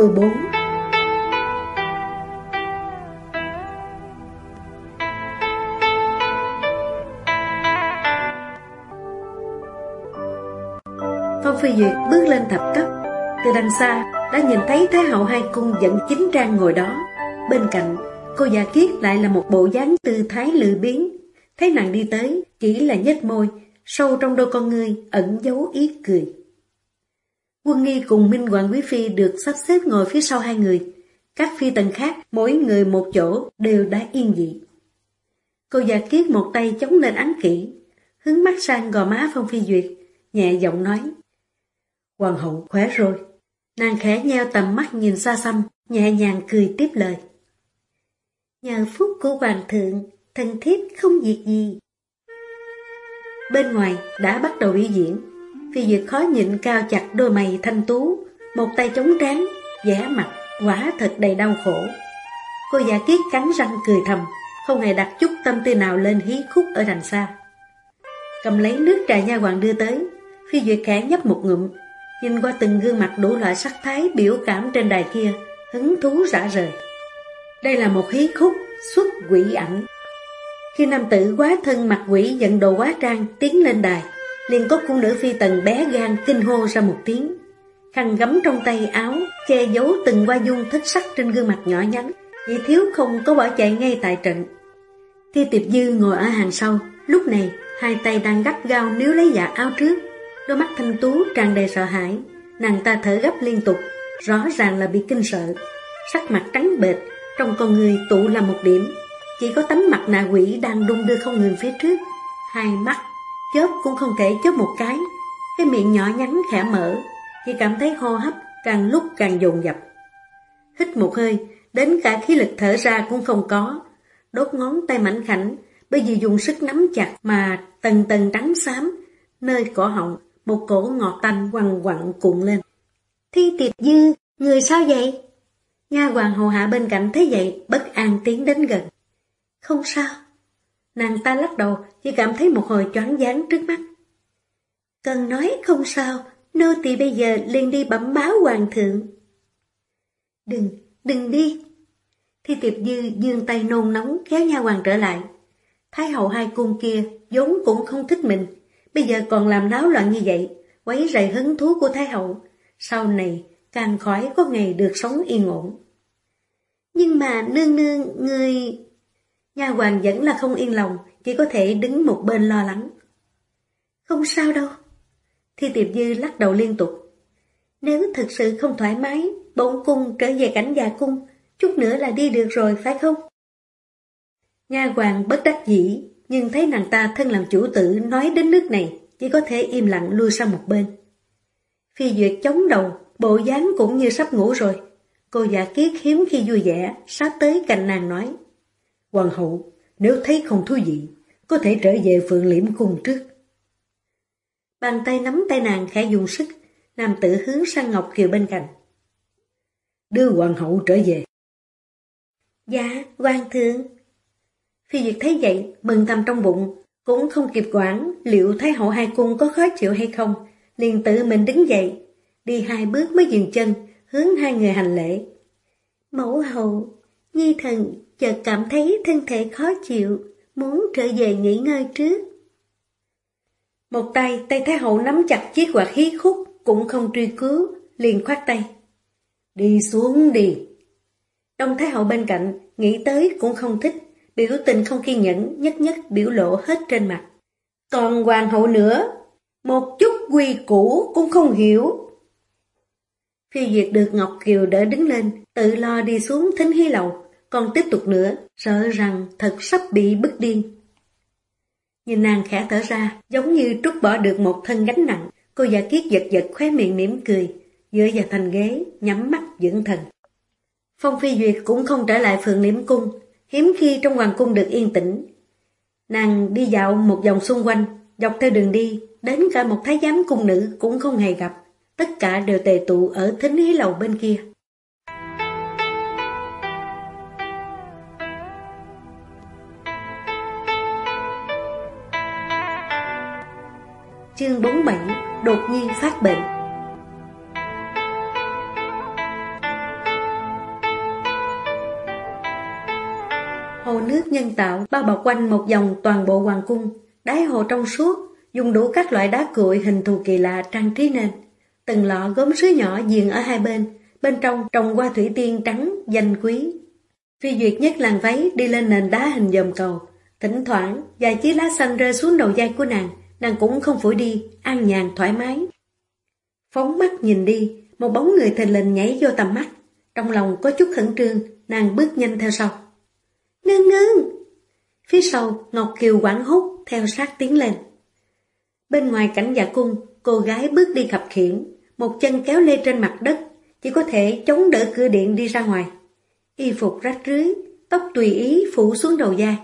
14 Phong Phi Duyệt bước lên thập cấp. Từ đằng xa, đã nhìn thấy Thái hậu hai cung dẫn chính trang ngồi đó. Bên cạnh, cô già kiết lại là một bộ dáng tư thái lười biến Thấy nàng đi tới, chỉ là nhếch môi, Sâu trong đôi con ngươi ẩn giấu ý cười. Quân nghi cùng Minh Hoàng Quý Phi được sắp xếp ngồi phía sau hai người. Các phi tần khác, mỗi người một chỗ, đều đã yên dị. Cô già kiết một tay chống lên án kỹ, hướng mắt sang gò má Phong Phi Duyệt, nhẹ giọng nói. Hoàng hậu khỏe rồi. Nàng khẽ nheo tầm mắt nhìn xa xăm, nhẹ nhàng cười tiếp lời. Nhờ phúc của hoàng thượng, thân thiết không việc gì. Bên ngoài đã bắt đầu biểu diễn, Phi Duyệt khó nhịn cao chặt đôi mày thanh tú, một tay chống trán, vẻ mặt quả thật đầy đau khổ. Cô giả kiết cắn răng cười thầm, không hề đặt chút tâm tư nào lên hí khúc ở đằng xa. Cầm lấy nước trà nha hoàng đưa tới, Phi Duyệt khẽ nhấp một ngụm, nhìn qua từng gương mặt đủ loại sắc thái biểu cảm trên đài kia, hứng thú rã rời. Đây là một hí khúc xuất quỷ ảnh. Khi nam tử quá thân mặt quỷ dẫn đồ quá trang tiến lên đài, liền có cung nữ phi tần bé gan kinh hô ra một tiếng. Khăn gấm trong tay áo, che giấu từng qua dung thích sắc trên gương mặt nhỏ nhắn, chỉ thiếu không có bỏ chạy ngay tại trận. Thi tiệp dư ngồi ở hàng sau, lúc này hai tay đang gắt gao níu lấy dạ áo trước, đôi mắt thanh tú tràn đầy sợ hãi, nàng ta thở gấp liên tục, rõ ràng là bị kinh sợ. Sắc mặt trắng bệch, trong con người tụ là một điểm, chỉ có tấm mặt nạ quỷ đang đung đưa không ngừng phía trước, hai mắt chớp cũng không thể chớp một cái. Cái miệng nhỏ nhắn khẽ mở, chỉ cảm thấy hô hấp càng lúc càng dồn dập. Hít một hơi, đến cả khí lực thở ra cũng không có. Đốt ngón tay mảnh khảnh, bây giờ dùng sức nắm chặt mà tầng tầng trắng xám, nơi cổ họng, một cổ ngọt tanh quằn quặn cuộn lên. Thi tiệp dư, người sao vậy? Nha hoàng hầu hạ bên cạnh thấy vậy, bất an tiến đến gần. Không sao. Nàng ta lắc đầu, chỉ cảm thấy một hồi choáng váng trước mắt. Cần nói không sao, nô tỳ bây giờ liền đi bẩm báo hoàng thượng. Đừng, đừng đi. Thi tiệp dư dương tay nôn nóng kéo nha hoàng trở lại. Thái hậu hai cung kia vốn cũng không thích mình, bây giờ còn làm náo loạn như vậy, quấy rầy hứng thú của Thái hậu. Sau này càng khỏi có ngày được sống yên ổn. Nhưng mà nương nương, người... Nha hoàng vẫn là không yên lòng, chỉ có thể đứng một bên lo lắng. Không sao đâu. Thi tiệp dư lắc đầu liên tục. Nếu thực sự không thoải mái, bổn cung trở về cảnh già cung, chút nữa là đi được rồi phải không? Nha hoàng bất đắc dĩ, nhưng thấy nàng ta thân làm chủ tử nói đến nước này, chỉ có thể im lặng lui sang một bên. Phi Duyệt chống đầu, bộ dáng cũng như sắp ngủ rồi. Cô giả kiết hiếm khi vui vẻ, sát tới cạnh nàng nói. Hoàng hậu, nếu thấy không thú vị, có thể trở về phượng liễm cung trước. Bàn tay nắm tay nàng khẽ dùng sức, nam tử hướng sang Ngọc Kiều bên cạnh. Đưa hoàng hậu trở về. Dạ, hoàng thượng. Phi Duyệt thấy vậy, mừng thầm trong bụng, cũng không kịp quản liệu Thái hậu hai cung có khó chịu hay không, liền tự mình đứng dậy, đi hai bước mới dừng chân, hướng hai người hành lễ. Mẫu hậu, nhi thần chợt cảm thấy thân thể khó chịu, muốn trở về nghỉ ngơi trước. Một tay, tay Thái Hậu nắm chặt chiếc quạt hí khúc, cũng không truy cứu, liền khoát tay. Đi xuống đi. Đông Thái Hậu bên cạnh, nghĩ tới cũng không thích, biểu tình không kiên nhẫn, nhất nhất biểu lộ hết trên mặt. Còn hoàng hậu nữa, một chút quy củ cũng không hiểu. Phi Duyệt được Ngọc Kiều đỡ đứng lên, tự lo đi xuống thính hí lầu, còn tiếp tục nữa, sợ rằng thật sắp bị bức điên. Nhìn nàng khẽ thở ra, giống như trút bỏ được một thân gánh nặng, cô giả kiết giật giật khóe miệng mỉm cười, dựa vào thành ghế, nhắm mắt dưỡng thần. Phong Phi Duyệt cũng không trở lại phường liễm cung, hiếm khi trong hoàng cung được yên tĩnh. Nàng đi dạo một vòng xung quanh, dọc theo đường đi, đến cả một thái giám cung nữ cũng không hề gặp, tất cả đều tề tụ ở thính hí lầu bên kia. chương 47 Đột nhiên phát bệnh Hồ nước nhân tạo bao bọc quanh một vòng toàn bộ hoàng cung, đáy hồ trong suốt, dùng đủ các loại đá cuội hình thù kỳ lạ trang trí nền. Từng lọ gốm sứ nhỏ diền ở hai bên, bên trong trồng hoa thủy tiên trắng, danh quý. Phi duyệt nhất làng váy đi lên nền đá hình dòm cầu, thỉnh thoảng vài chiếc lá xanh rơi xuống đầu vai của nàng, nàng cũng không phủi đi, an nhàn thoải mái. Phóng mắt nhìn đi, một bóng người thình lình nhảy vô tầm mắt, trong lòng có chút khẩn trương, nàng bước nhanh theo sau. Ngưng ngưng! Phía sau, Ngọc Kiều quảng hút theo sát tiến lên. Bên ngoài cảnh dạ cung, cô gái bước đi khập khiển, một chân kéo lê trên mặt đất, chỉ có thể chống đỡ cửa điện đi ra ngoài. Y phục rách rưới, tóc tùy ý phủ xuống đầu da.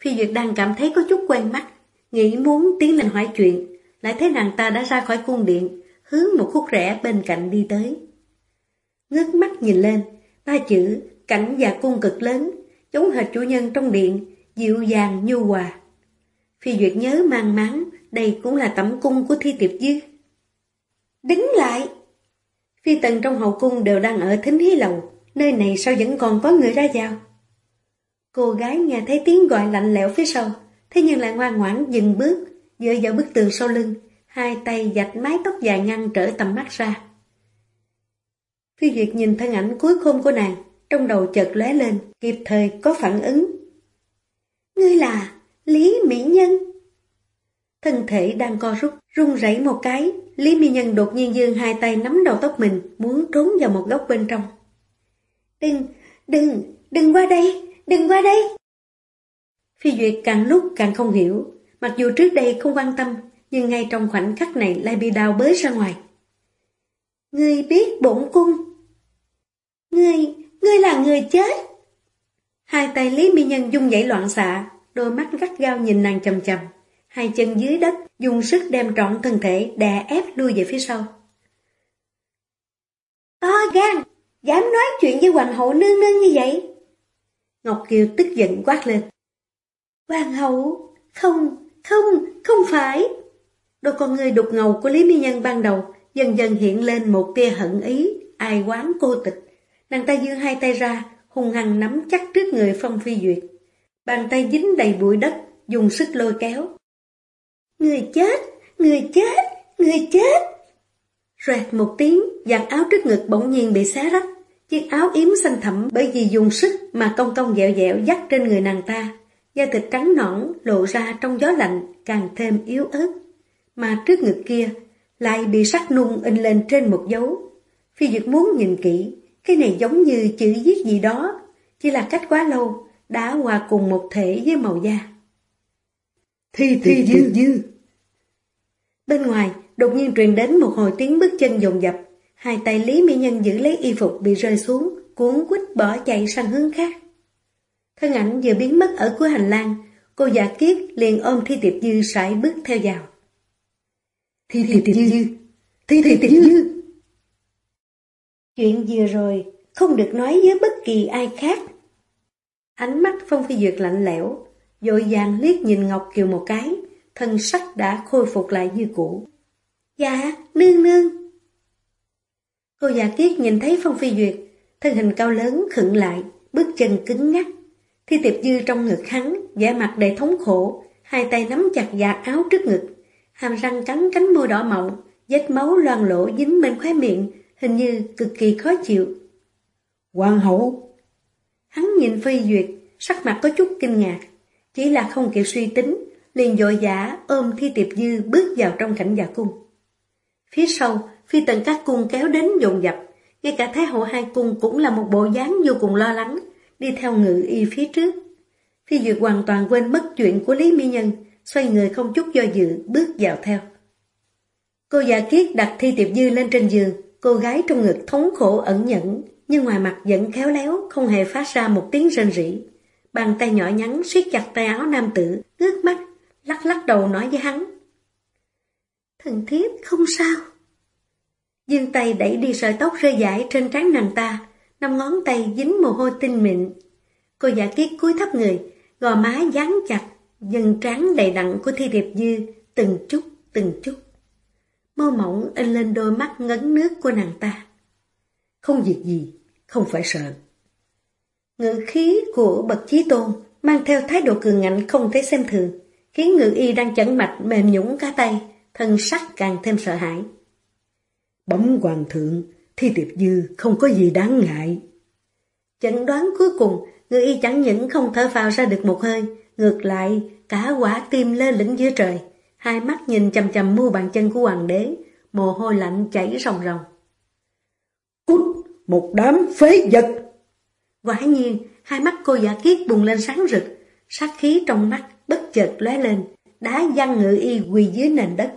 Phi Duyệt đang cảm thấy có chút quen mắt, nghĩ muốn tiến lên hỏi chuyện, lại thấy nàng ta đã ra khỏi cung điện, hướng một khúc rẽ bên cạnh đi tới. Ngước mắt nhìn lên, ba chữ cảnh và cung cực lớn, giống hệt chủ nhân trong điện, dịu dàng nhu hòa. Phi Duyệt nhớ mang máng, đây cũng là tẩm cung của Thi Tiệp Dư. Đứng lại! Phi tần trong hậu cung đều đang ở thính hí lầu, nơi này sao vẫn còn có người ra vào? Cô gái nghe thấy tiếng gọi lạnh lẽo phía sau, thế nhưng lại ngoan ngoãn dừng bước, dựa vào bức tường sau lưng, hai tay dạch mái tóc dài ngăn trở tầm mắt ra. Phi Duyệt nhìn thân ảnh cuối khôn của nàng, trong đầu chợt lóe lên, kịp thời có phản ứng. Ngươi là Lý Mỹ Nhân. Thân thể đang co rút, run rẩy một cái, Lý Mỹ Nhân đột nhiên dương hai tay nắm đầu tóc mình, muốn trốn vào một góc bên trong. Đừng, đừng, đừng qua đây, đừng qua đây. Phi Duyệt càng lúc càng không hiểu, mặc dù trước đây không quan tâm, nhưng ngay trong khoảnh khắc này lại bị đào bới ra ngoài. Ngươi biết bổn cung. Ngươi, ngươi là người chết. Hai tay Lý Mỹ Nhân dung dãy loạn xạ, đôi mắt gắt gao nhìn nàng chầm chầm. Hai chân dưới đất, dùng sức đem trọn thân thể đè ép lui về phía sau. To gan, dám nói chuyện với hoàng hậu nương nương như vậy. Ngọc Kiều tức giận quát lên. Hoàng hậu, không, không, không phải. Đôi con người đục ngầu của Lý Mi Nhân ban đầu dần dần hiện lên một tia hận ý, ai quán cô tịch. Nàng ta dương hai tay ra, hung hăng nắm chắc trước người Phong Phi Duyệt. Bàn tay dính đầy bụi đất, dùng sức lôi kéo. Người chết, người chết, người chết. Rẹt một tiếng, giặt áo trước ngực bỗng nhiên bị xé rách. Chiếc áo yếm xanh thẳm bởi vì dùng sức mà công công dẹo dẹo dắt trên người nàng ta. Da thịt trắng nõn lộ ra trong gió lạnh càng thêm yếu ớt. Mà trước ngực kia lại bị sắc nung in lên trên một dấu. Phi Duyệt muốn nhìn kỹ, cái này giống như chữ viết gì đó, chỉ là cách quá lâu, đã hòa cùng một thể với màu da. Thi thi dư dư. Bên ngoài, đột nhiên truyền đến một hồi tiếng bước chân dồn dập, hai tay Lý Mỹ Nhân giữ lấy y phục bị rơi xuống, cuốn quýt bỏ chạy sang hướng khác. Thân ảnh vừa biến mất ở cuối hành lang, cô giả kiết liền ôm Thi Tiệp Dư sải bước theo vào. Thi Tiệp Dư! Thi Tiệp Dư! Chuyện vừa rồi không được nói với bất kỳ ai khác. Ánh mắt Phong Phi Duyệt lạnh lẽo, dội vàng liếc nhìn Ngọc Kiều một cái, thân sắc đã khôi phục lại như cũ. Dạ, nương nương. Cô già kiết nhìn thấy Phong Phi Duyệt, thân hình cao lớn khựng lại, bước chân cứng ngắc. Thi tiệp dư trong ngực hắn, vẻ mặt đầy thống khổ, hai tay nắm chặt giạt áo trước ngực, hàm răng cắn cánh môi đỏ mọng, vết máu loang lỗ dính bên khóe miệng, hình như cực kỳ khó chịu. Hoàng hậu! Hắn nhìn Phi Duyệt, sắc mặt có chút kinh ngạc, chỉ là không kịp suy tính, liền dội giả ôm Thi Tiệp Dư bước vào trong cảnh giả cung. Phía sau, phi tần các cung kéo đến dồn dập, ngay cả Thái hậu hai cung cũng là một bộ dáng vô cùng lo lắng, đi theo ngự y phía trước. Phi Duyệt hoàn toàn quên mất chuyện của Lý Mỹ Nhân, xoay người không chút do dự, bước vào theo. Cô già kiết đặt Thi Tiệp Dư lên trên giường, cô gái trong ngực thống khổ ẩn nhẫn, nhưng ngoài mặt vẫn khéo léo, không hề phát ra một tiếng rên rỉ. Bàn tay nhỏ nhắn siết chặt tay áo nam tử, ngước mắt, lắc lắc đầu nói với hắn. Thần thiếp không sao. Dương tay đẩy đi sợi tóc rơi dãi trên trán nàng ta, năm ngón tay dính mồ hôi tinh mịn. Cô giả kiết cúi thấp người, gò má dán chặt, dần trán đầy đặn của thi điệp dư, từng chút, từng chút. Mơ mộng in lên đôi mắt ngấn nước của nàng ta. Không việc gì, không phải sợ. Ngự khí của bậc chí tôn mang theo thái độ cường ngạnh không thể xem thường, khiến ngự y đang chẩn mạch mềm nhũng cả tay, thân sắc càng thêm sợ hãi. Bấm hoàng thượng, thi tiệp dư không có gì đáng ngại. Chẩn đoán cuối cùng, ngự y chẳng những không thở phào ra được một hơi, ngược lại, cả quả tim lơ lửng giữa trời, hai mắt nhìn chầm chầm mu bàn chân của hoàng đế, mồ hôi lạnh chảy ròng ròng. Cút, một đám phế vật! Quả nhiên, hai mắt cô giả kiết bùng lên sáng rực, sát khí trong mắt bất chợt lóe lên, đá văng ngự y quỳ dưới nền đất.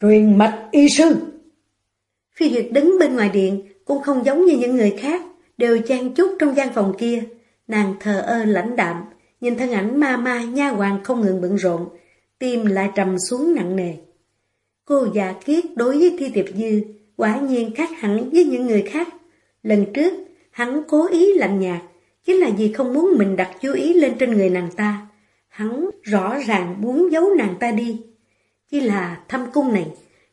Truyền mạch y sư! Phi Duyệt đứng bên ngoài điện, cũng không giống như những người khác, đều trang chút trong gian phòng kia. Nàng thờ ơ lãnh đạm, nhìn thân ảnh ma ma nha hoàng không ngừng bận rộn, tim lại trầm xuống nặng nề. Cô già kiết đối với Thi Tiệp Dư, quả nhiên khác hẳn với những người khác. Lần trước, hắn cố ý lạnh nhạt, chính là vì không muốn mình đặt chú ý lên trên người nàng ta. Hắn rõ ràng muốn giấu nàng ta đi. Chỉ là thăm cung này,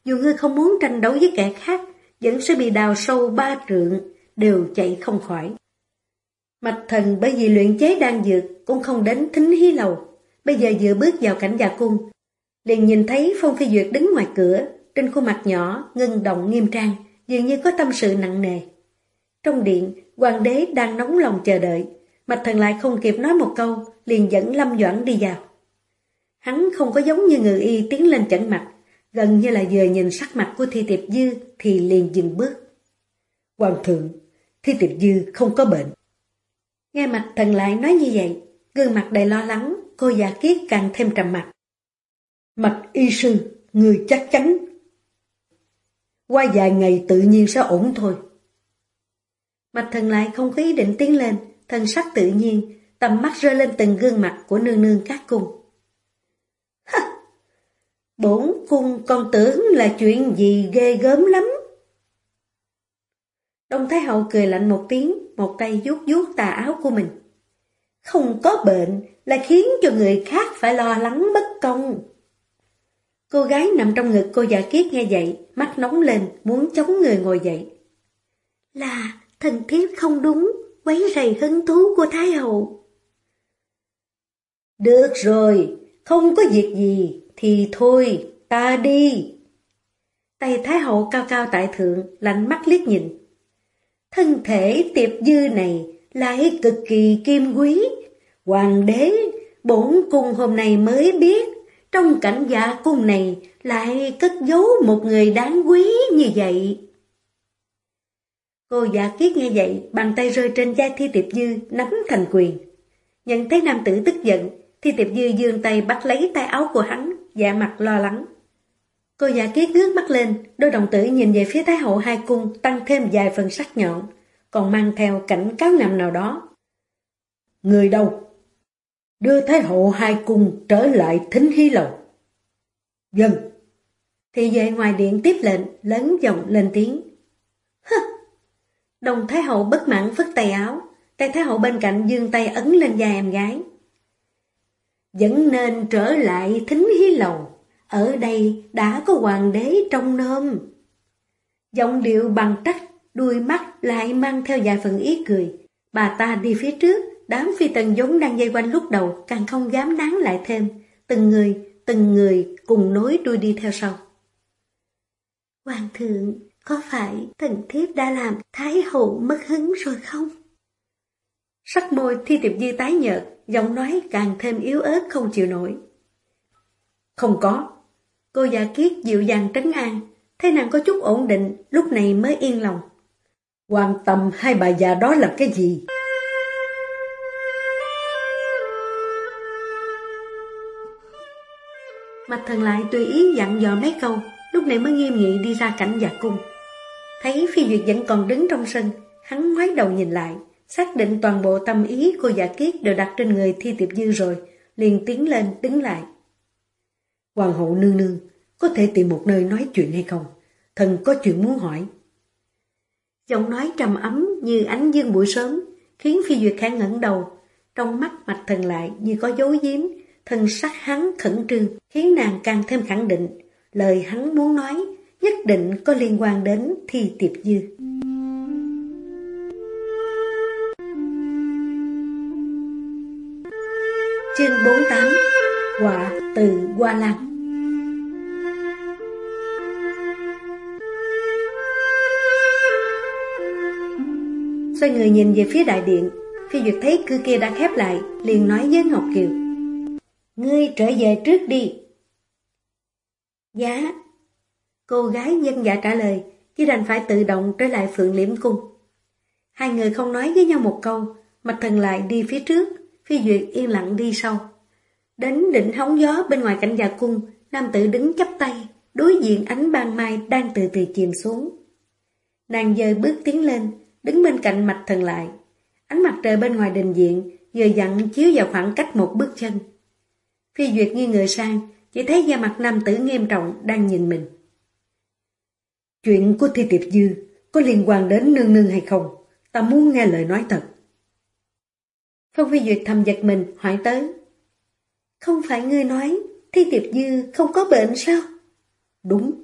dù ngươi không muốn tranh đấu với kẻ khác, vẫn sẽ bị đào sâu ba trượng, đều chạy không khỏi. Mạch thần bởi vì luyện chế đang dược cũng không đến thính hí lầu, bây giờ vừa bước vào cảnh già cung. Liền nhìn thấy Phong Phi Duyệt đứng ngoài cửa, trên khuôn mặt nhỏ, ngưng động nghiêm trang, dường như có tâm sự nặng nề. Trong điện, hoàng đế đang nóng lòng chờ đợi, Mạch thần lại không kịp nói một câu, liền dẫn Lâm Doãn đi vào. Hắn không có giống như người y tiến lên chẩn mặt, gần như là vừa nhìn sắc mặt của Thi Tiệp Dư thì liền dừng bước. Hoàng thượng, Thi Tiệp Dư không có bệnh. Nghe mặt thần lại nói như vậy, gương mặt đầy lo lắng, cô giả kiết càng thêm trầm mặt. Mạch y sư, người chắc chắn. Qua vài ngày tự nhiên sẽ ổn thôi. Mạch thần lại không có ý định tiến lên, thân sắc tự nhiên, tầm mắt rơi lên từng gương mặt của nương nương các cung. Bốn cung con tưởng là chuyện gì ghê gớm lắm. Đông Thái Hậu cười lạnh một tiếng, một tay vuốt vuốt tà áo của mình. Không có bệnh là khiến cho người khác phải lo lắng bất công. Cô gái nằm trong ngực cô giả kiết nghe vậy, mắt nóng lên, muốn chống người ngồi dậy. Là thần thiếp không đúng, quấy rầy hứng thú của Thái Hậu. Được rồi, không có việc gì, thì thôi, ta đi. Tay Thái Hậu cao cao tại thượng, lạnh mắt liếc nhìn. Thân thể tiệp dư này lại cực kỳ kim quý. Hoàng đế, bổn cung hôm nay mới biết, trong cảnh dạ cung này lại cất giấu một người đáng quý như vậy. Cô giả kiết nghe vậy, bàn tay rơi trên vai Thi Tiệp Dư, nắm thành quyền. Nhận thấy nam tử tức giận, Thi Tiệp Dư dương tay bắt lấy tay áo của hắn, dạ mặt lo lắng. Cô giả kiết ngước mắt lên, đôi đồng tử nhìn về phía Thái hậu hai cung tăng thêm vài phần sắc nhọn, còn mang theo cảnh cáo ngầm nào đó. Người đâu? Đưa Thái hậu hai cung trở lại thính hy lầu. Vâng. Dân. Thì về ngoài điện tiếp lệnh, lớn giọng lên tiếng. Hứ! Đồng Thái hậu bất mãn phất tay áo, tay Thái hậu bên cạnh dương tay ấn lên da em gái. Vẫn nên trở lại thính hí lầu. Ở đây đã có hoàng đế trong nôm. Giọng điệu bằng trách, đuôi mắt lại mang theo vài phần ý cười. Bà ta đi phía trước, đám phi tần giống đang dây quanh lúc đầu càng không dám nán lại thêm. Từng người, từng người cùng nối đuôi đi theo sau. Hoàng thượng, có phải thần thiếp đã làm Thái hậu mất hứng rồi không? Sắc môi thi tiệp di tái nhợt, giọng nói càng thêm yếu ớt không chịu nổi. Không có, Cô già kiết dịu dàng trấn an, thấy nàng có chút ổn định, lúc này mới yên lòng. Quan tâm hai bà già đó là cái gì? Mạch thần lại tùy ý dặn dò mấy câu, lúc này mới nghiêm nghị đi ra cảnh giả cung. Thấy phi duyệt vẫn còn đứng trong sân, hắn ngoái đầu nhìn lại, xác định toàn bộ tâm ý cô giả kiết đều đặt trên người thi tiệp dư rồi, liền tiến lên đứng lại. Hoàng hậu nương nương, có thể tìm một nơi nói chuyện hay không? Thần có chuyện muốn hỏi. Giọng nói trầm ấm như ánh dương buổi sớm, khiến Phi Duyệt khẽ ngẩng đầu. Trong mắt mạch thần lại như có dấu giếm, thần sắc hắn khẩn trương, khiến nàng càng thêm khẳng định. Lời hắn muốn nói nhất định có liên quan đến thi tiệp dư. Chương 48 Quả từ Hoa Lan. Xoay người nhìn về phía đại điện Phi Duyệt thấy cư kia đã khép lại, liền nói với Ngọc Kiều. Ngươi trở về trước đi. Dạ. Cô gái dân dạ trả lời Chỉ đành phải tự động trở lại phượng liễm cung. Hai người không nói với nhau một câu, Mạch thần lại đi phía trước. Phi Duyệt yên lặng đi sau Đến đỉnh hóng gió bên ngoài cảnh già cung, nam tử đứng chắp tay, đối diện ánh ban mai đang từ từ chìm xuống. Nàng dời bước tiến lên, đứng bên cạnh mạch thần lại. Ánh mặt trời bên ngoài đình diện, vừa dặn chiếu vào khoảng cách một bước chân. Phi Duyệt nghi người sang, chỉ thấy da mặt nam tử nghiêm trọng đang nhìn mình. Chuyện của Thi Tiệp Dư có liên quan đến nương nương hay không? Ta muốn nghe lời nói thật. Phong Phi Duyệt thầm giật mình, hỏi tới. Không phải ngươi nói Thi Tiệp Dư không có bệnh sao? Đúng.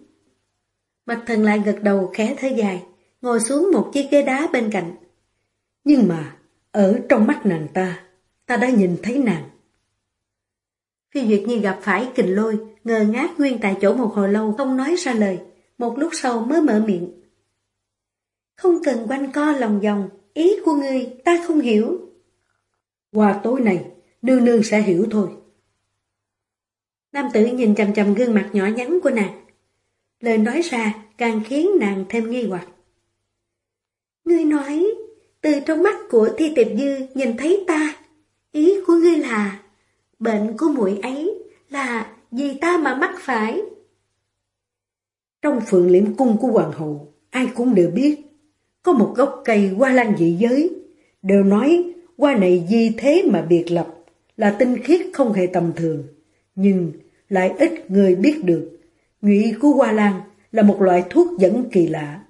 Mạch thần lại gật đầu khẽ thở dài, ngồi xuống một chiếc ghế đá bên cạnh. Nhưng mà, ở trong mắt nàng ta, ta đã nhìn thấy nàng. Phi Duyệt như gặp phải kình lôi, ngờ ngác nguyên tại chỗ một hồi lâu không nói ra lời, một lúc sau mới mở miệng. Không cần quanh co lòng vòng, ý của ngươi ta không hiểu. Qua tối này, nương nương sẽ hiểu thôi. Nam tử nhìn chầm chầm gương mặt nhỏ nhắn của nàng. Lời nói ra càng khiến nàng thêm nghi hoặc. Ngươi nói, từ trong mắt của Thi Tiệp Dư nhìn thấy ta, ý của ngươi là, bệnh của muội ấy là vì ta mà mắc phải. Trong phượng liễm cung của hoàng hậu, ai cũng đều biết, có một gốc cây hoa lan dị giới, đều nói qua này di thế mà biệt lập, là tinh khiết không hề tầm thường. Nhưng lại ít người biết được. Nhụy của hoa lan là một loại thuốc dẫn kỳ lạ.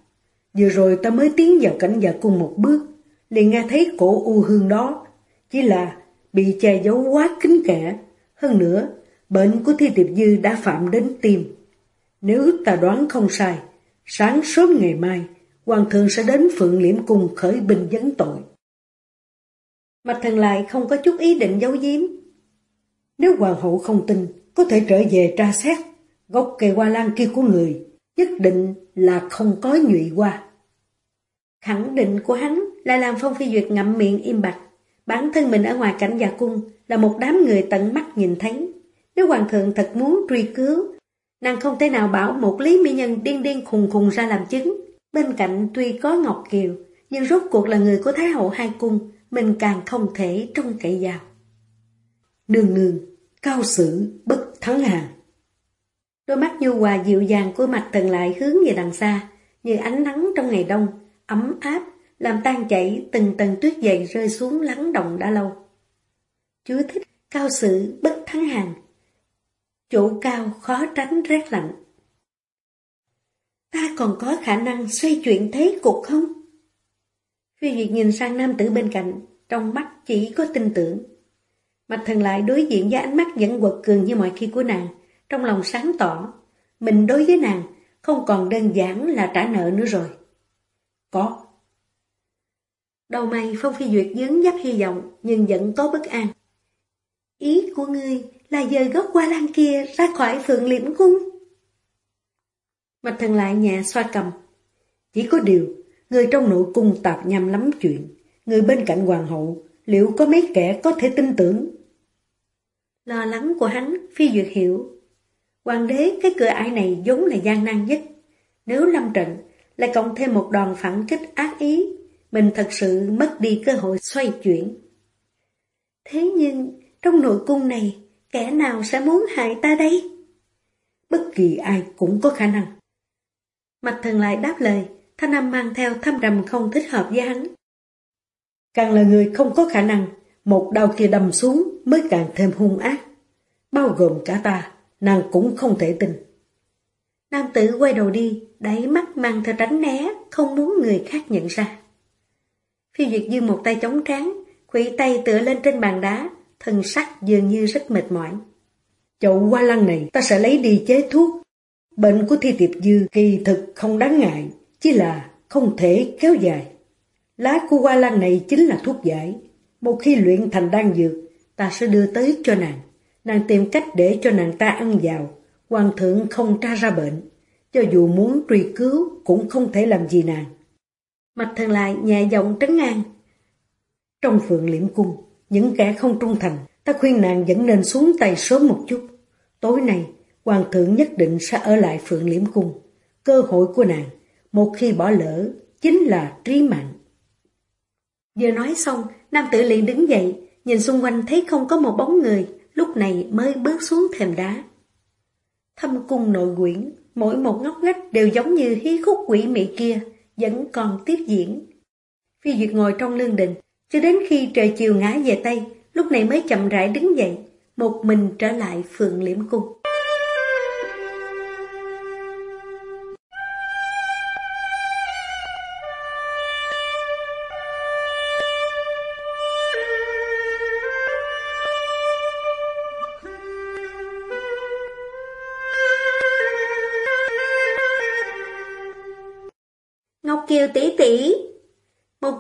Vừa rồi ta mới tiến vào cảnh giả cung một bước, liền nghe thấy cổ u hương đó. Chỉ là bị che giấu quá kín kẽ. Hơn nữa, bệnh của Thi Tiệp Dư đã phạm đến tim. Nếu ta đoán không sai, sáng sớm ngày mai, Hoàng thượng sẽ đến Phượng Liễm Cung khởi binh dấn tội. Mạch thần lại không có chút ý định giấu giếm. Nếu hoàng hậu không tin, có thể trở về tra xét gốc cây hoa lan kia của người, nhất định là không có nhụy hoa. Khẳng định của hắn là làm Phong Phi Duyệt ngậm miệng im bặt. Bản thân mình ở ngoài cảnh già cung là một đám người tận mắt nhìn thấy. Nếu hoàng thượng thật muốn truy cứu, nàng không thể nào bảo một lý mỹ nhân điên điên khùng khùng ra làm chứng. Bên cạnh tuy có Ngọc Kiều, nhưng rốt cuộc là người của Thái hậu hai cung, mình càng không thể trông cậy vào. đường nương, cao sử, bất thắng hàng. Đôi mắt nhu hòa dịu dàng của mặt tần lại hướng về đằng xa, như ánh nắng trong ngày đông, ấm áp, làm tan chảy từng tầng tuyết dày rơi xuống lắng động đã lâu. Chúa thích cao sự bất thắng hàng. Chỗ cao khó tránh rét lạnh. Ta còn có khả năng xoay chuyển thế cục không? Phi Duyệt nhìn sang nam tử bên cạnh, trong mắt chỉ có tin tưởng. Mạch thần lại đối diện với ánh mắt vẫn quật cường như mọi khi của nàng, trong lòng sáng tỏ. Mình đối với nàng không còn đơn giản là trả nợ nữa rồi. Có. Đầu mày Phong Phi Duyệt dướng dấp hy vọng nhưng vẫn có bất an. Ý của ngươi là dời gốc hoa lan kia ra khỏi phượng liễm cung. Mạch thần lại nhà xoa cầm. Chỉ có điều, người trong nội cung tạp nhằm lắm chuyện. Người bên cạnh hoàng hậu, liệu có mấy kẻ có thể tin tưởng? Lo lắng của hắn, Phi Duyệt hiểu. Hoàng đế cái cửa ải này vốn là gian nan nhất. Nếu lâm trận, lại cộng thêm một đòn phản kích ác ý, mình thật sự mất đi cơ hội xoay chuyển. Thế nhưng, trong nội cung này, kẻ nào sẽ muốn hại ta đây? Bất kỳ ai cũng có khả năng. mặt thần lại đáp lời, thanh âm mang theo thâm trầm không thích hợp với hắn. Càng là người không có khả năng, một đau kia đâm xuống mới càng thêm hung ác. Bao gồm cả ta, nàng cũng không thể tin. Nam tử quay đầu đi, đáy mắt mang theo tránh né, không muốn người khác nhận ra. Phi Duyệt Dương một tay chống trán, quỷ tay tựa lên trên bàn đá, thân sắc dường như rất mệt mỏi. Chậu hoa lăng này ta sẽ lấy đi chế thuốc. Bệnh của thi tiệp dư kỳ thực không đáng ngại, chỉ là không thể kéo dài. Lá của hoa lan này chính là thuốc giải. Một khi luyện thành đan dược, ta sẽ đưa tới cho nàng. Nàng tìm cách để cho nàng ta ăn vào, hoàng thượng không tra ra bệnh. Cho dù muốn truy cứu cũng không thể làm gì nàng. Mạch thần lại nhẹ giọng trấn an. Trong phượng liễm cung, những kẻ không trung thành, ta khuyên nàng vẫn nên xuống tay sớm một chút. Tối nay, hoàng thượng nhất định sẽ ở lại phượng liễm cung. Cơ hội của nàng, một khi bỏ lỡ, chính là trí mạng. Vừa nói xong, nam tử liền đứng dậy, nhìn xung quanh thấy không có một bóng người, lúc này mới bước xuống thềm đá. Thâm cung nội quyển, mỗi một ngóc ngách đều giống như hí khúc quỷ mị kia, vẫn còn tiếp diễn. Phi Duyệt ngồi trong lương đình, cho đến khi trời chiều ngã về Tây, lúc này mới chậm rãi đứng dậy, một mình trở lại phượng liễm cung.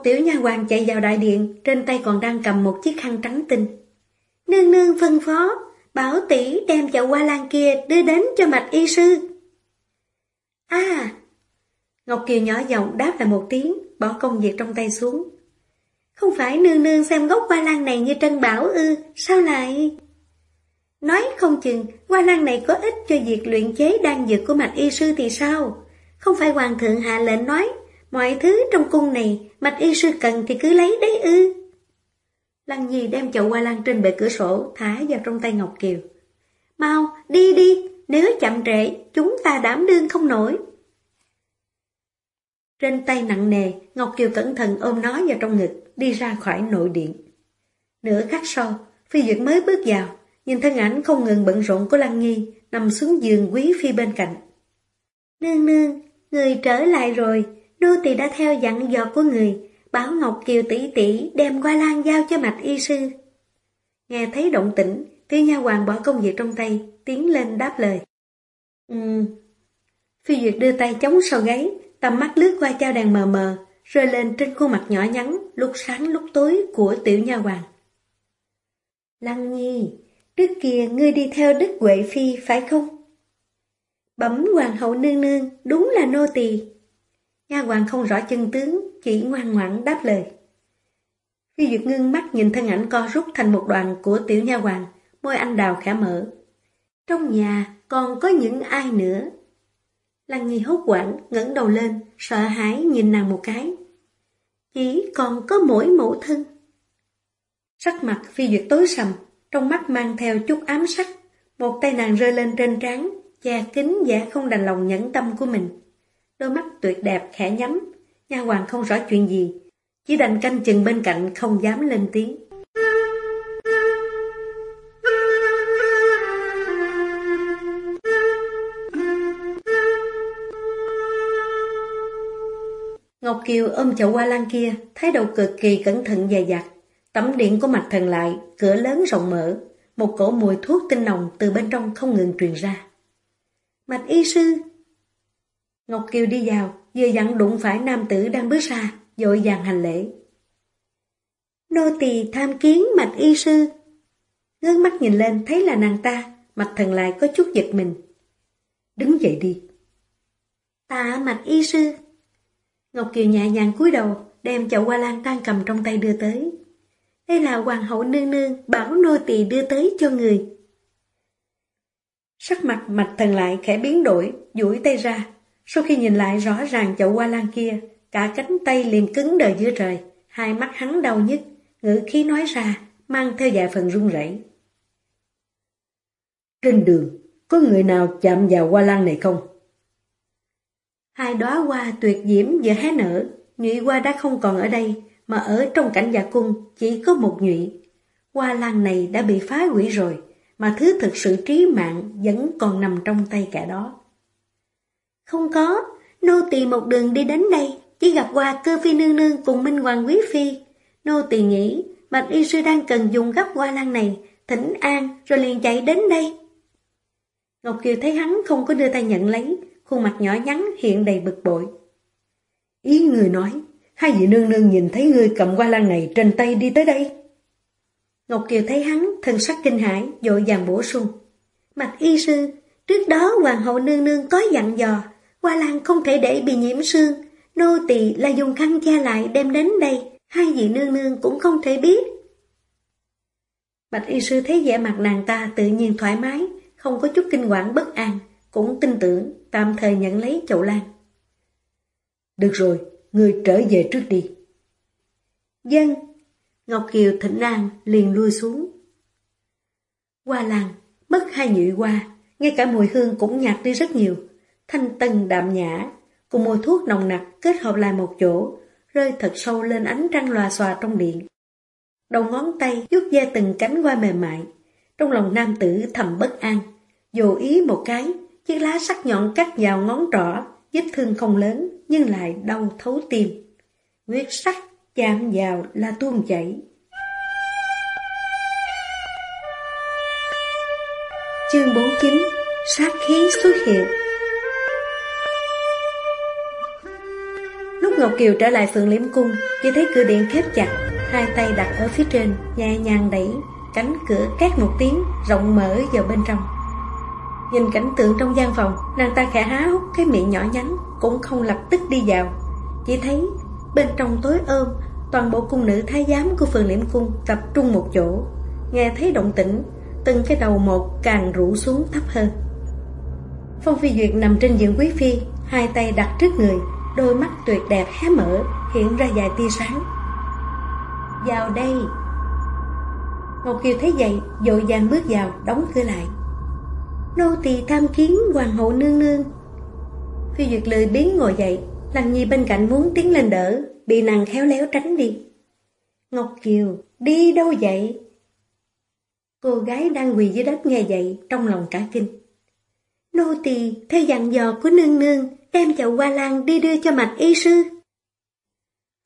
Tiểu nha hoàng chạy vào đại điện, trên tay còn đang cầm một chiếc khăn trắng tinh. Nương nương phân phó, bảo tỷ đem chậu hoa lan kia đưa đến cho mạch y sư. À! Ngọc Kiều nhỏ giọng đáp lại một tiếng, bỏ công việc trong tay xuống. Không phải nương nương xem gốc hoa lan này như trân bảo ư, sao lại... Nói không chừng, hoa lan này có ích cho việc luyện chế đan dược của mạch y sư thì sao? Không phải hoàng thượng hạ lệnh nói, mọi thứ trong cung này, mạch y sư cần thì cứ lấy đấy ư. Lăng Nhi đem chậu hoa lan trên bệ cửa sổ thả vào trong tay Ngọc Kiều. Mau, đi đi, nếu chậm trễ, chúng ta đảm đương không nổi. Trên tay nặng nề, Ngọc Kiều cẩn thận ôm nó vào trong ngực, đi ra khỏi nội điện. Nửa khắc sau, Phi Duyệt mới bước vào, nhìn thân ảnh không ngừng bận rộn của Lăng Nhi, nằm xuống giường quý Phi bên cạnh. Nương nương, người trở lại rồi, nô tỳ đã theo dặn dò của người, bảo Ngọc Kiều tỷ tỷ đem qua lan giao cho mạch y sư. Nghe thấy động tĩnh, tiêu nha hoàng bỏ công việc trong tay, tiến lên đáp lời. Ừm. Phi Duyệt đưa tay chống sau gáy, tầm mắt lướt qua trao đèn mờ mờ, rơi lên trên khuôn mặt nhỏ nhắn, lúc sáng lúc tối của tiểu nha hoàng. Lăng nhi, trước kia ngươi đi theo Đức Huệ Phi phải không? Bẩm hoàng hậu nương nương, đúng là nô tỳ. Nha hoàng không rõ chân tướng, chỉ ngoan ngoãn đáp lời. Phi Duyệt ngưng mắt nhìn thân ảnh co rút thành một đoàn của tiểu nha hoàng, môi anh đào khẽ mở. Trong nhà còn có những ai nữa? Lăng Nhi hốt quảng, ngẩng đầu lên, sợ hãi nhìn nàng một cái. Chỉ còn có mỗi mẫu thân. Sắc mặt Phi Duyệt tối sầm, trong mắt mang theo chút ám sắc. Một tay nàng rơi lên trên trán, che kính giả không đành lòng nhẫn tâm của mình. Đôi mắt tuyệt đẹp khẽ nhắm, nha hoàng không rõ chuyện gì, chỉ đành canh chừng bên cạnh không dám lên tiếng. Ngọc Kiều ôm chậu hoa lan kia, thái độ cực kỳ cẩn thận dè dặt. Tấm điện của mạch thần lại, cửa lớn rộng mở, một cổ mùi thuốc tinh nồng từ bên trong không ngừng truyền ra. Mạch y sư! Ngọc Kiều đi vào, vừa dặn đụng phải nam tử đang bước ra, dội vàng hành lễ. Nô tỳ tham kiến mạch y sư. Ngước mắt nhìn lên thấy là nàng ta, mạch thần lại có chút giật mình. Đứng dậy đi. Tạ mạch y sư. Ngọc Kiều nhẹ nhàng cúi đầu, đem chậu hoa lan đang cầm trong tay đưa tới. Đây là hoàng hậu nương nương bảo nô tỳ đưa tới cho người. Sắc mặt mạch thần lại khẽ biến đổi, duỗi tay ra. Sau khi nhìn lại rõ ràng chậu hoa lan kia, cả cánh tay liền cứng đờ giữa trời, hai mắt hắn đau nhức, ngữ khí nói ra, mang theo vài phần run rẩy. Trên đường, có người nào chạm vào hoa lan này không? Hai đóa hoa tuyệt diễm vừa hé nở, nhụy hoa đã không còn ở đây, mà ở trong cảnh giả cung chỉ có một nhụy. Hoa lan này đã bị phá hủy rồi, mà thứ thực sự trí mạng vẫn còn nằm trong tay cả đó. Không có, nô tỳ một đường đi đến đây, chỉ gặp qua cơ phi nương nương cùng Minh Hoàng Quý Phi. Nô tỳ nghĩ, Bạch Y Sư đang cần dùng gấp hoa lan này, thỉnh an rồi liền chạy đến đây. Ngọc Kiều thấy hắn không có đưa tay nhận lấy, khuôn mặt nhỏ nhắn hiện đầy bực bội. Ý người nói, hai vị nương nương nhìn thấy người cầm hoa lan này trên tay đi tới đây. Ngọc Kiều thấy hắn, thân sắc kinh hãi, dội vàng bổ sung. Mặt y sư, trước đó hoàng hậu nương nương có dặn dò, Hoa Lan không thể để bị nhiễm sương, nô tỳ là dùng khăn che lại đem đến đây, hai vị nương nương cũng không thể biết. Bạch y sư thấy vẻ mặt nàng ta tự nhiên thoải mái, không có chút kinh quản bất an, cũng tin tưởng, tạm thời nhận lấy chậu lan. Được rồi, người trở về trước đi. Dân, Ngọc Kiều thịnh an liền lui xuống. Qua làng, mất hai nhụy qua, ngay cả mùi hương cũng nhạt đi rất nhiều, thanh tân đạm nhã, cùng mùi thuốc nồng nặc kết hợp lại một chỗ, rơi thật sâu lên ánh trăng lòa xòa trong điện. Đầu ngón tay vuốt ra từng cánh hoa mềm mại, trong lòng nam tử thầm bất an, dù ý một cái, chiếc lá sắc nhọn cắt vào ngón trỏ, vết thương không lớn nhưng lại đau thấu tim. Huyết sắc chạm vào là tuôn chảy. Chương 49 Sát khí xuất hiện Ngọc Kiều trở lại phượng liễm cung, chỉ thấy cửa điện khép chặt, hai tay đặt ở phía trên, nhẹ nhàng đẩy, cánh cửa két một tiếng, rộng mở vào bên trong. Nhìn cảnh tượng trong gian phòng, nàng ta khẽ há hút cái miệng nhỏ nhắn, cũng không lập tức đi vào. Chỉ thấy bên trong tối ôm, toàn bộ cung nữ thái giám của phường liễm cung tập trung một chỗ. Nghe thấy động tĩnh, từng cái đầu một càng rũ xuống thấp hơn. Phong Phi Duyệt nằm trên giường quý phi, hai tay đặt trước người, đôi mắt tuyệt đẹp hé mở, hiện ra vài tia sáng. Vào đây! Ngọc Kiều thấy vậy, dội vàng bước vào, đóng cửa lại. Nô tỳ tham kiến hoàng hậu nương nương. Phi Duyệt lười biến ngồi dậy, Lăng Nhi bên cạnh muốn tiến lên đỡ, bị nàng khéo léo tránh đi. Ngọc Kiều, đi đâu vậy? Cô gái đang quỳ dưới đất nghe vậy, trong lòng cả kinh. Nô tỳ theo dặn dò của nương nương, đem chậu hoa lan đi đưa cho mạch y sư.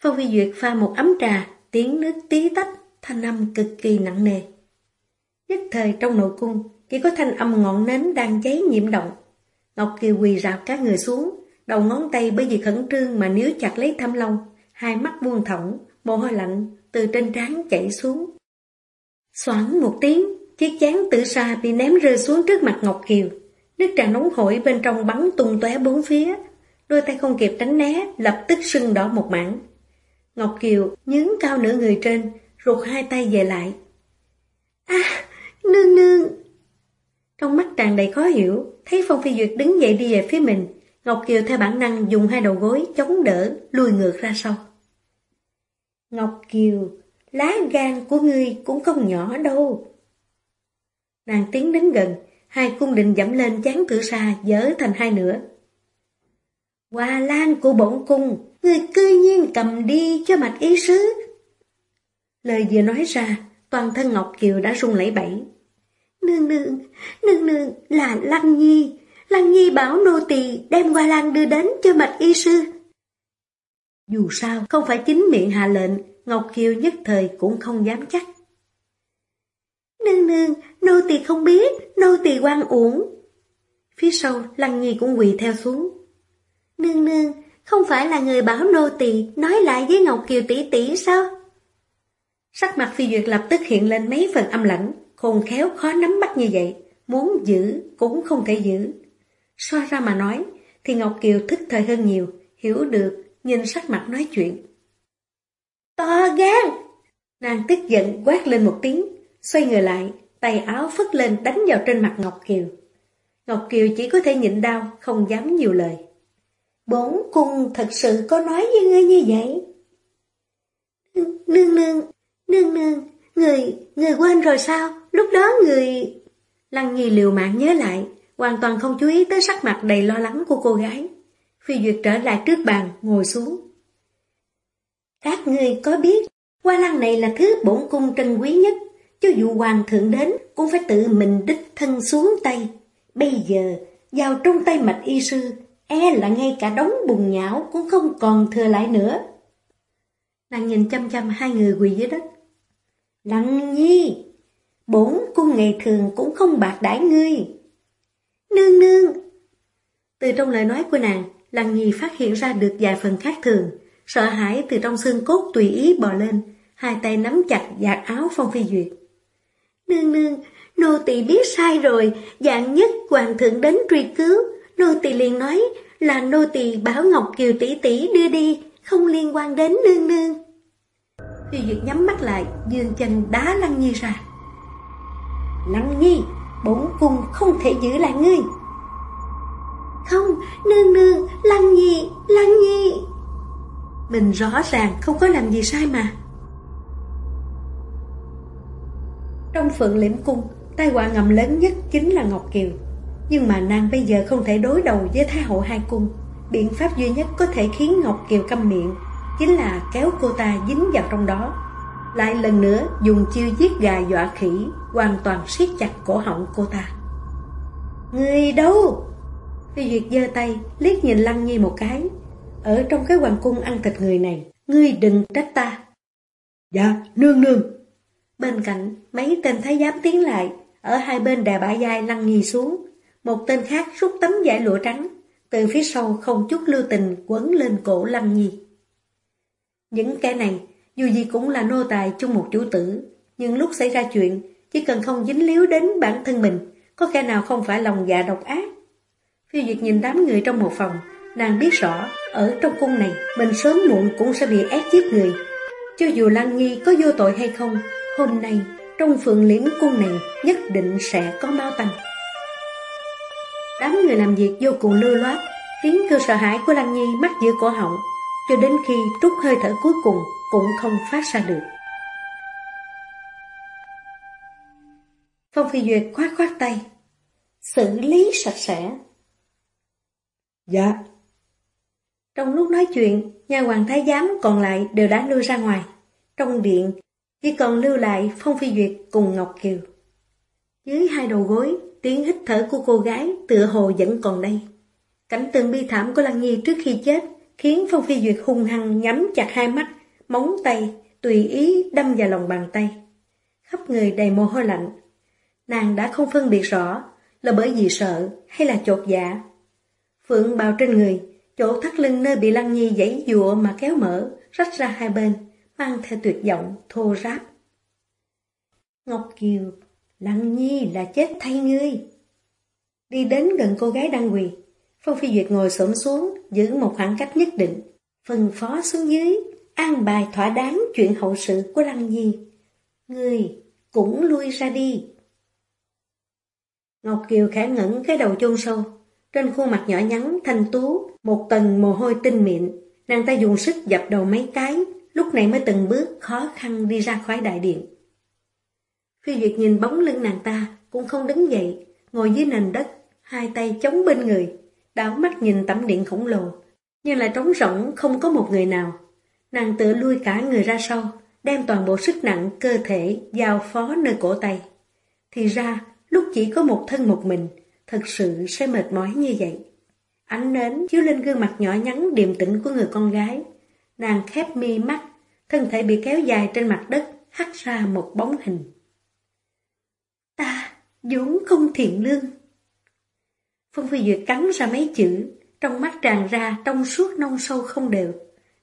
Phong Phi Duyệt pha một ấm trà, tiếng nước tí tách, thanh âm cực kỳ nặng nề. Nhất thời trong nội cung, chỉ có thanh âm ngọn nến đang cháy nhiễm động. Ngọc Kiều quỳ rạp các người xuống, đầu ngón tay bởi vì khẩn trương mà níu chặt lấy thâm long, hai mắt buông thõng, mồ hôi lạnh từ trên trán chảy xuống. Xoảng một tiếng, chiếc chén tử sa bị ném rơi xuống trước mặt Ngọc Kiều. Nước trà nóng hổi bên trong bắn tung tóe bốn phía, đôi tay không kịp tránh né, lập tức sưng đỏ một mảng. Ngọc Kiều nhướng cao nửa người trên, ruột hai tay về lại. À, nương nương! Trong mắt tràn đầy khó hiểu, thấy Phong Phi Duyệt đứng dậy đi về phía mình, Ngọc Kiều theo bản năng dùng hai đầu gối chống đỡ, lùi ngược ra sau. Ngọc Kiều, lá gan của ngươi cũng không nhỏ đâu. Nàng tiến đến gần, hai cung định dẫm lên chán cửa xa dỡ thành hai nửa. Hoa lan của bổn cung, người cư nhiên cầm đi cho mạch ý sứ. Lời vừa nói ra, toàn thân Ngọc Kiều đã rung lẩy bẩy. Nương nương, nương nương là Lăng Nhi, Lăng Nhi bảo nô tỳ đem hoa lan đưa đến cho mạch y sư. Dù sao, không phải chính miệng hạ lệnh, Ngọc Kiều nhất thời cũng không dám chắc. Nương nương, nô tỳ không biết, nô tỳ quan uổng. Phía sau, Lăng Nhi cũng quỳ theo xuống. Nương nương, không phải là người bảo nô tỳ nói lại với Ngọc Kiều tỷ tỷ sao? Sắc mặt phi duyệt lập tức hiện lên mấy phần âm lãnh, khôn khéo khó nắm bắt như vậy, muốn giữ cũng không thể giữ. So ra mà nói, thì Ngọc Kiều thức thời hơn nhiều, hiểu được, nhìn sắc mặt nói chuyện. To gan! Nàng tức giận quát lên một tiếng, xoay người lại, tay áo phất lên đánh vào trên mặt Ngọc Kiều. Ngọc Kiều chỉ có thể nhịn đau, không dám nhiều lời. Bốn cung thật sự có nói với ngươi như vậy? Nương nương, nương nương, người, người quên rồi sao? Lúc đó người... Lăng Nhi liều mạng nhớ lại, hoàn toàn không chú ý tới sắc mặt đầy lo lắng của cô gái. Phi Duyệt trở lại trước bàn, ngồi xuống. Các ngươi có biết, hoa lăng này là thứ bổn cung trân quý nhất, cho dù hoàng thượng đến cũng phải tự mình đích thân xuống tay. Bây giờ, vào trong tay mạch y sư, e là ngay cả đống bùn nhão cũng không còn thừa lại nữa. Nàng nhìn chăm chăm hai người quỳ dưới đất. Lăng nhi, bổn cung ngày thường cũng không bạc đãi ngươi. Nương nương! Từ trong lời nói của nàng, Lăng Nhi phát hiện ra được vài phần khác thường, sợ hãi từ trong xương cốt tùy ý bò lên, hai tay nắm chặt giạt áo Phong Phi Duyệt. Nương nương, nô tỳ biết sai rồi, dạng nhất hoàng thượng đến truy cứu. Nô tỳ liền nói là nô tỳ bảo Ngọc Kiều tỷ tỷ đưa đi, không liên quan đến nương nương. Phi Duyệt nhắm mắt lại, dương chân đá Lăng Nhi ra. Lăng Nhi, bổn cung không thể giữ lại ngươi. Không, nương nương, Lăng Nhi, Lăng Nhi. Mình rõ ràng không có làm gì sai mà. Trong phượng liễm cung, tai họa ngầm lớn nhất chính là Ngọc Kiều. Nhưng mà nàng bây giờ không thể đối đầu với Thái hậu hai cung. Biện pháp duy nhất có thể khiến Ngọc Kiều câm miệng chính là kéo cô ta dính vào trong đó. Lại lần nữa dùng chiêu giết gà dọa khỉ, hoàn toàn siết chặt cổ họng cô ta. Người đâu? Phi Duyệt giơ tay, liếc nhìn Lăng Nhi một cái. Ở trong cái hoàng cung ăn thịt người này, ngươi đừng trách ta. Dạ, nương nương. Bên cạnh, mấy tên thái giám tiến lại, ở hai bên đè bả dai Lăng Nhi xuống. Một tên khác rút tấm vải lụa trắng, từ phía sau không chút lưu tình quấn lên cổ Lăng Nhi. Những kẻ này, dù gì cũng là nô tài chung một chủ tử, nhưng lúc xảy ra chuyện, chỉ cần không dính líu đến bản thân mình, có kẻ nào không phải lòng dạ độc ác. Phiêu Duyệt nhìn đám người trong một phòng, nàng biết rõ, ở trong cung này, mình sớm muộn cũng sẽ bị ép giết người. Cho dù Lan Nhi có vô tội hay không, hôm nay, trong phượng liễm cung này nhất định sẽ có máu tanh. Đám người làm việc vô cùng lưu loát, khiến cơ sợ hãi của Lan Nhi mắc giữa cổ họng, cho đến khi trút hơi thở cuối cùng cũng không phát ra được. Phong Phi Duyệt khoát khoát tay, xử lý sạch sẽ. Dạ. Trong lúc nói chuyện, nhà hoàng thái giám còn lại đều đã lưu ra ngoài. Trong điện, chỉ còn lưu lại Phong Phi Duyệt cùng Ngọc Kiều. Dưới hai đầu gối, tiếng hít thở của cô gái tựa hồ vẫn còn đây. Cảnh tượng bi thảm của Lăng Nhi trước khi chết khiến Phong Phi Duyệt hung hăng nhắm chặt hai mắt, móng tay, tùy ý đâm vào lòng bàn tay. Khắp người đầy mồ hôi lạnh. Nàng đã không phân biệt rõ là bởi vì sợ hay là chột dạ. Phượng bào trên người, chỗ thắt lưng nơi bị Lăng Nhi giãy dụa mà kéo mở, rách ra hai bên, mang theo tuyệt vọng, thô ráp. Ngọc Kiều, Lăng Nhi là chết thay ngươi. Đi đến gần cô gái đang quỳ, Phong Phi Duyệt ngồi xổm xuống, giữ một khoảng cách nhất định, phân phó xuống dưới, an bài thỏa đáng chuyện hậu sự của Lăng Nhi. Ngươi cũng lui ra đi. Ngọc Kiều khẽ ngẩn cái đầu chôn sâu, trên khuôn mặt nhỏ nhắn thanh tú, một tầng mồ hôi tinh mịn, nàng ta dùng sức dập đầu mấy cái, lúc này mới từng bước khó khăn đi ra khỏi đại điện. Phi Duyệt nhìn bóng lưng nàng ta, cũng không đứng dậy, ngồi dưới nền đất, hai tay chống bên người, đảo mắt nhìn tấm điện khổng lồ, nhưng lại trống rỗng không có một người nào. Nàng tựa lui cả người ra sau, đem toàn bộ sức nặng cơ thể giao phó nơi cổ tay. Thì ra, lúc chỉ có một thân một mình, thật sự sẽ mệt mỏi như vậy. Ánh nến chiếu lên gương mặt nhỏ nhắn điềm tĩnh của người con gái. Nàng khép mi mắt, thân thể bị kéo dài trên mặt đất, hắt ra một bóng hình. Ta vốn không thiện lương. Phong Phi Duyệt cắn ra mấy chữ, trong mắt tràn ra trong suốt nông sâu không đều.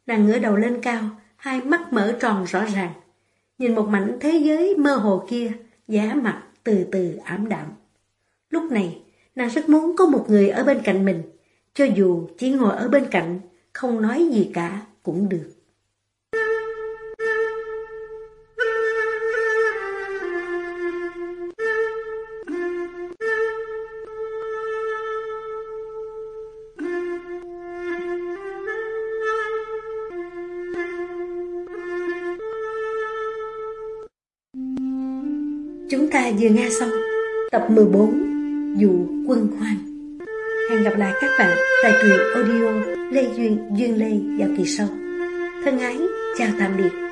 Nàng ngửa đầu lên cao, hai mắt mở tròn rõ ràng. Nhìn một mảnh thế giới mơ hồ kia, giá mặt từ từ ảm đạm. Lúc này, nàng rất muốn có một người ở bên cạnh mình, cho dù chỉ ngồi ở bên cạnh, không nói gì cả cũng được. Chúng ta vừa nghe xong tập 14 Dụ quân hoang. Hẹn gặp lại các bạn tại truyện audio Lê Duyên Duyên Lê vào kỳ sau. Thân ái, chào tạm biệt.